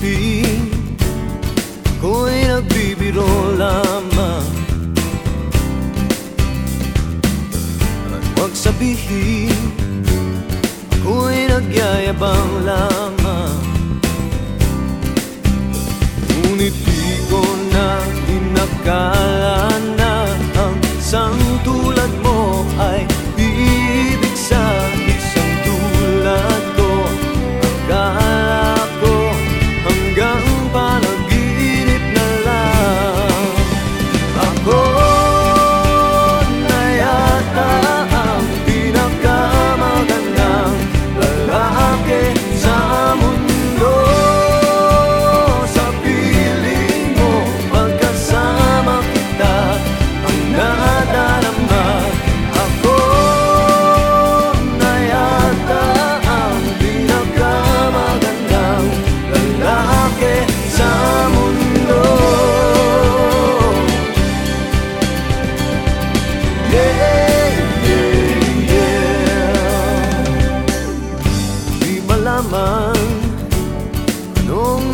ngiti Ako'y nagbibiro lamang. At huwag sabihin Ako'y nagyayabang lamang. Ngunit di ko na hinakal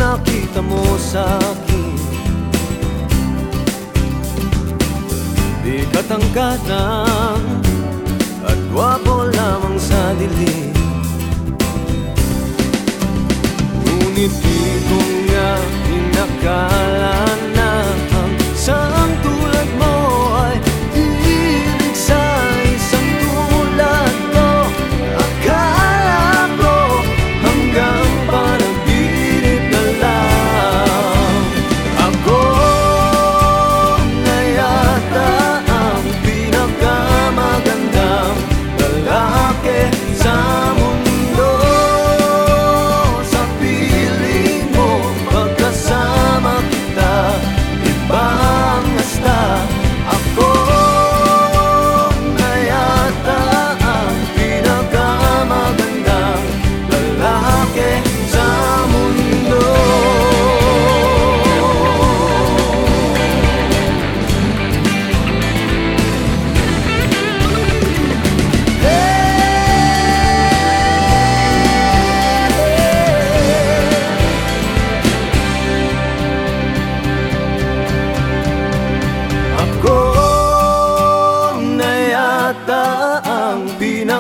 nakita mo sa akin. Di katangkatang at gwapo lamang sa dilim. Ngunit di ko nga inakala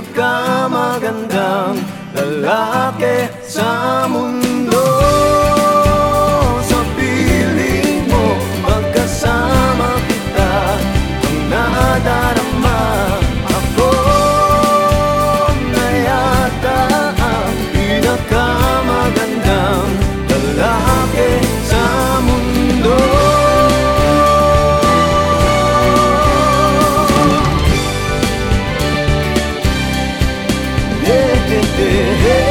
pinakamagandang lalaki sa mundo day.